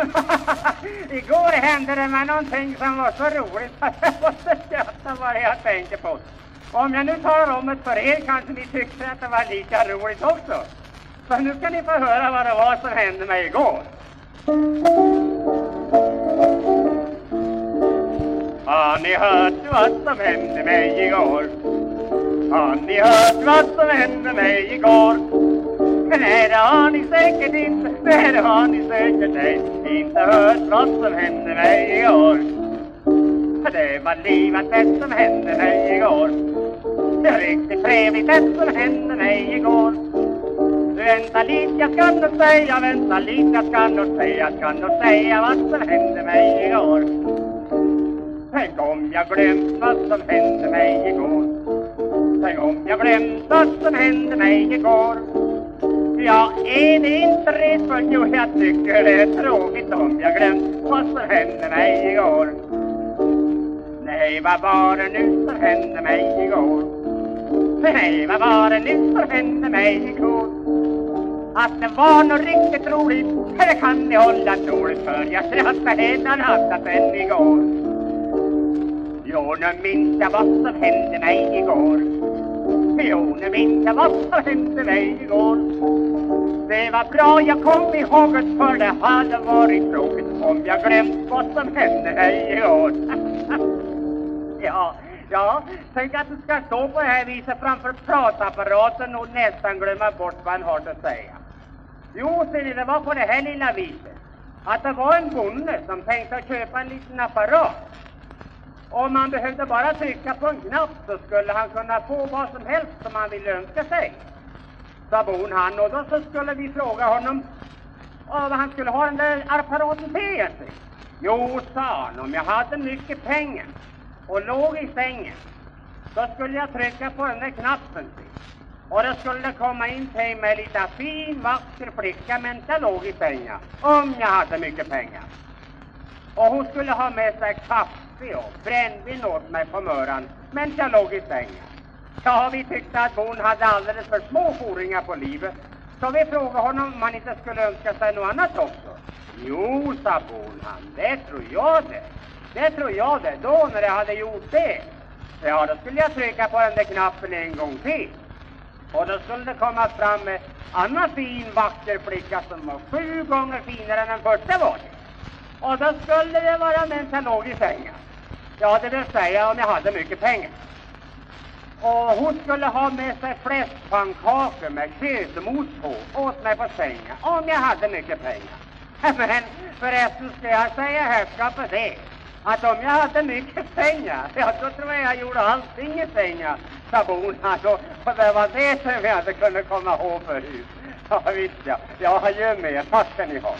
Igår hände det mig någonting som var så roligt att jag måste skratta vad jag tänker på. Om jag nu talar om det för er kanske ni tyckte att det var lika roligt också. Så nu ska ni få höra vad det var som hände mig igår. Har ni hört vad som hände mig igår? Har ni hört vad som hände mig igår? Nej, det har ni säkert inte, nej, det har ni säkert ej inte hört vad som hände mig igår. Det var livet det som hände mig igår. Det var riktigt trevligt det som hände mig igår. Vänta lite, jag ska nog säga, vänta lite, jag ska nog säga, jag ska nog säga vad som hände mig igår. Tänk om jag glömt vad som hände mig igår. Tänk om jag glömt vad som hände mig igår. Ja, är det inte retfullt? Jo, jag tycker det är tråkigt om jag glömt vad som hände mig igår. Nej, vad var det nu som hände mig igår? Nej, vad var det nu som hände mig igår? Att det var något riktigt roligt, det kan ni hålla troligt för jag skrattade hela natten än igår. Jo, nu minns jag vad som hände mig igår. Jo, nu minns jag vad som hände mig igår. Var bra jag kom ihåg det för det hade varit tråkigt om jag glömt vad som hände i år. ja, ja, tänk att du ska stå på det här viset framför pratapparaten och nästan glömma bort vad han har att säga. Jo, ser ni, det var på det här lilla viset att det var en bonde som tänkte att köpa en liten apparat. Om man behövde bara trycka på en knapp så skulle han kunna få vad som helst som han ville önska sig. Sa bon han och då så skulle vi fråga honom vad han skulle ha den där apparaten till egentligen. Jo, sa han, om jag hade mycket pengar och låg i sängen så skulle jag trycka på den där knappen. Och då skulle det komma in till mig en liten fin vacker flicka medan jag låg i sängen. Om jag hade mycket pengar. Och hon skulle ha med sig kaffe och brännvin åt mig på morgonen medan jag låg i sängen. Ja, vi tyckte att hon hade alldeles för små fordringar på livet. Så vi frågade honom om han inte skulle önska sig något annat också. Jo, sa bon han, det tror jag det. Det tror jag det. Då när jag hade gjort det, ja då skulle jag trycka på den där knappen en gång till. Och då skulle det komma fram en annan fin vacker flicka som var sju gånger finare än den första var. Och då skulle det vara medan jag låg i sängen. Ja, det vill säga om jag hade mycket pengar. Och hon skulle ha med sig fläskpannkakor med köttmos på åt mig på sängen, om jag hade mycket pengar. Men förresten ska jag säga herrskapet det, att om jag hade mycket pengar, ja då tror jag jag gjorde allting i pengar, sa bon. Och alltså, det var det som jag inte kunde komma ihåg förut. Ja visst ja, jag har ju med, tack ska ni ha.